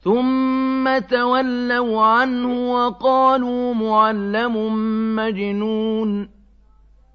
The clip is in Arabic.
ثُمَّ تَوَلَّوْا عَنْهُ وَقَالُوا مُعَلَّمٌ مَّجْنُونٌ.